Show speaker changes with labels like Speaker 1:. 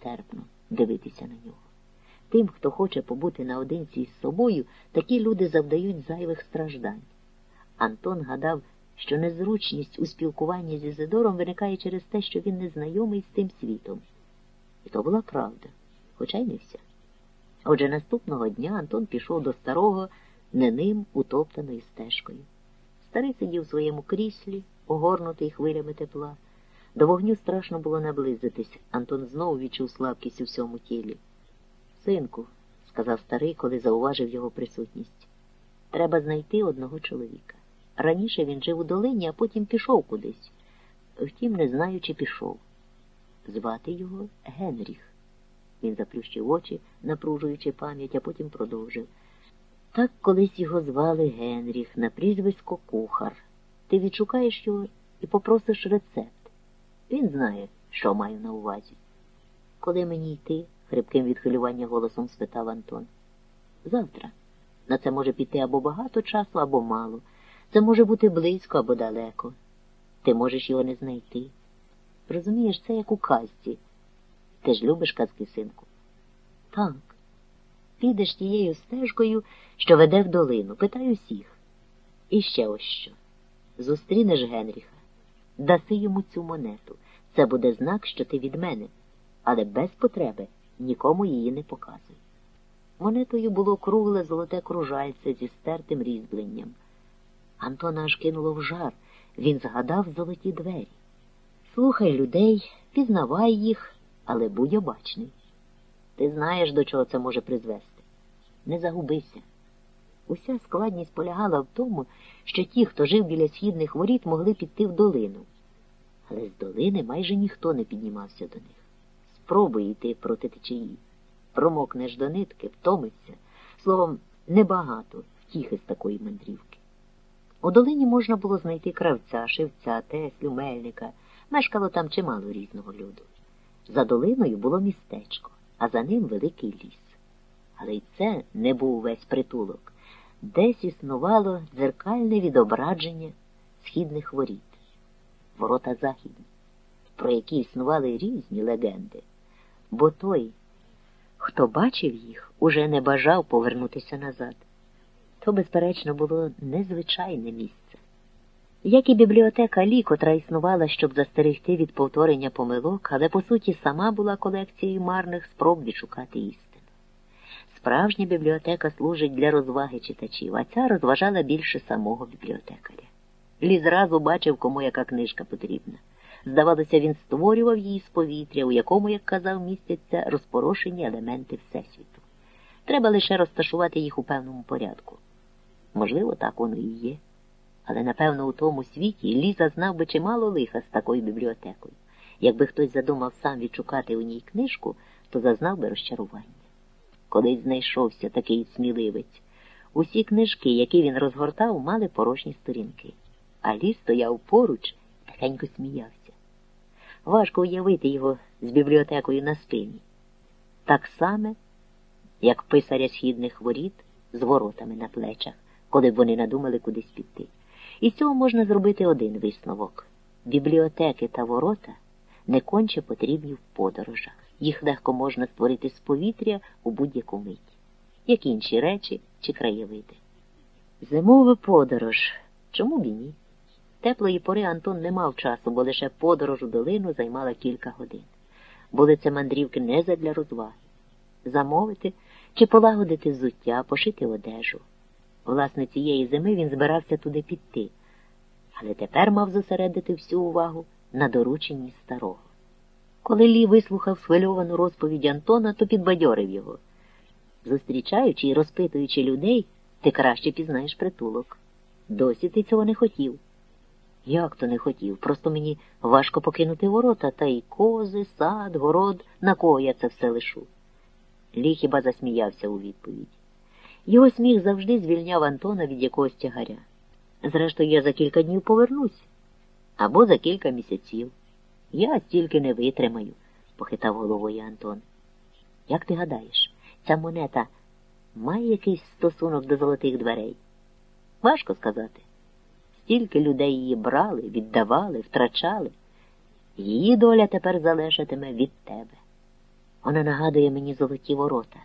Speaker 1: нестерпно дивитися на нього. Тим, хто хоче побути наодинці із собою, такі люди завдають зайвих страждань. Антон гадав, що незручність у спілкуванні з Ізидором виникає через те, що він не знайомий з тим світом. І то була правда, хоча й не вся. Отже, наступного дня Антон пішов до старого, не ним утоптаною стежкою. Старий сидів у своєму кріслі, огорнутий хвилями тепла. До вогню страшно було наблизитись. Антон знову відчув слабкість у всьому тілі. Синку, сказав старий, коли зауважив його присутність, треба знайти одного чоловіка. Раніше він жив у долині, а потім пішов кудись. Втім, не знаю, чи пішов. Звати його Генріх. Він заплющив очі, напружуючи пам'ять, а потім продовжив. Так колись його звали Генріх на прізвисько кухар. Ти відшукаєш його і попросиш рецепт. Він знає, що маю на увазі. Коли мені йти? хрипким від хвилювання голосом спитав Антон. Завтра. На це може піти або багато часу, або мало. Це може бути близько або далеко. Ти можеш його не знайти. Розумієш, це як у казці. Ти ж любиш казки, синку? Так. Підеш тією стежкою, що веде в долину, питай усіх. І ще ось що. Зустрінеш Генріха, даси йому цю монету. Це буде знак, що ти від мене, але без потреби нікому її не показуй. Монетою було кругле золоте кружальце зі стертим різьбленням. Антона аж кинуло в жар. Він згадав золоті двері. Слухай людей, пізнавай їх, але будь обачний. Ти знаєш, до чого це може призвести. Не загубися. Уся складність полягала в тому, що ті, хто жив біля східних воріт, могли піти в долину. Але з долини майже ніхто не піднімався до них. Спробуй йти проти течії. Промокнеш до нитки, втомиться. Словом, небагато втіхи з такої мандрівки. У долині можна було знайти кравця, шивця, теслю, мельника. Мешкало там чимало різного люду. За долиною було містечко, а за ним великий ліс. Але й це не був весь притулок. Десь існувало дзеркальне відображення східних воріт, ворота західні, про які існували різні легенди. Бо той, хто бачив їх, уже не бажав повернутися назад. То, безперечно, було незвичайне місце. Як і бібліотека Лі, котра існувала, щоб застерегти від повторення помилок, але по суті сама була колекцією марних спроб відшукати істину. Справжня бібліотека служить для розваги читачів, а ця розважала більше самого бібліотекаря. Лі зразу бачив, кому яка книжка потрібна. Здавалося, він створював її з повітря, у якому, як казав, містяться розпорошені елементи Всесвіту. Треба лише розташувати їх у певному порядку. Можливо, так воно і є. Але, напевно, у тому світі Ліза знав би чимало лиха з такою бібліотекою. Якби хтось задумав сам відшукати у ній книжку, то зазнав би розчарування. Колись знайшовся такий сміливець. Усі книжки, які він розгортав, мали порожні сторінки, а ліс стояв поруч тихенько сміявся. Важко уявити його з бібліотекою на спині. Так саме, як писаря східних воріт з воротами на плечах, коли б вони надумали кудись піти. І з цього можна зробити один висновок бібліотеки та ворота не конче потрібні в подорожах. Їх легко можна створити з повітря у будь-яку мить, як інші речі чи краєвиди. Зимова подорож. Чому б і ні? Теплої пори Антон не мав часу, бо лише подорож у долину займала кілька годин. Були це мандрівки не задля розваги. Замовити чи полагодити взуття, пошити одежу. Власне, цієї зими він збирався туди піти, але тепер мав зосередити всю увагу на дорученні старого. Коли Лі вислухав схвильовану розповідь Антона, то підбадьорив його. Зустрічаючи і розпитуючи людей, ти краще пізнаєш притулок. Досі ти цього не хотів. Як то не хотів? Просто мені важко покинути ворота та й кози, сад, город, на кого я це все лишу. Лі хіба засміявся у відповідь. Його сміх завжди звільняв Антона від якогось тягаря. Зрештою, я за кілька днів повернусь або за кілька місяців. Я стільки не витримаю, похитав головою Антон. Як ти гадаєш, ця монета має якийсь стосунок до золотих дверей? Важко сказати. Стільки людей її брали, віддавали, втрачали. Її доля тепер залежатиме від тебе. Вона нагадує мені золоті ворота.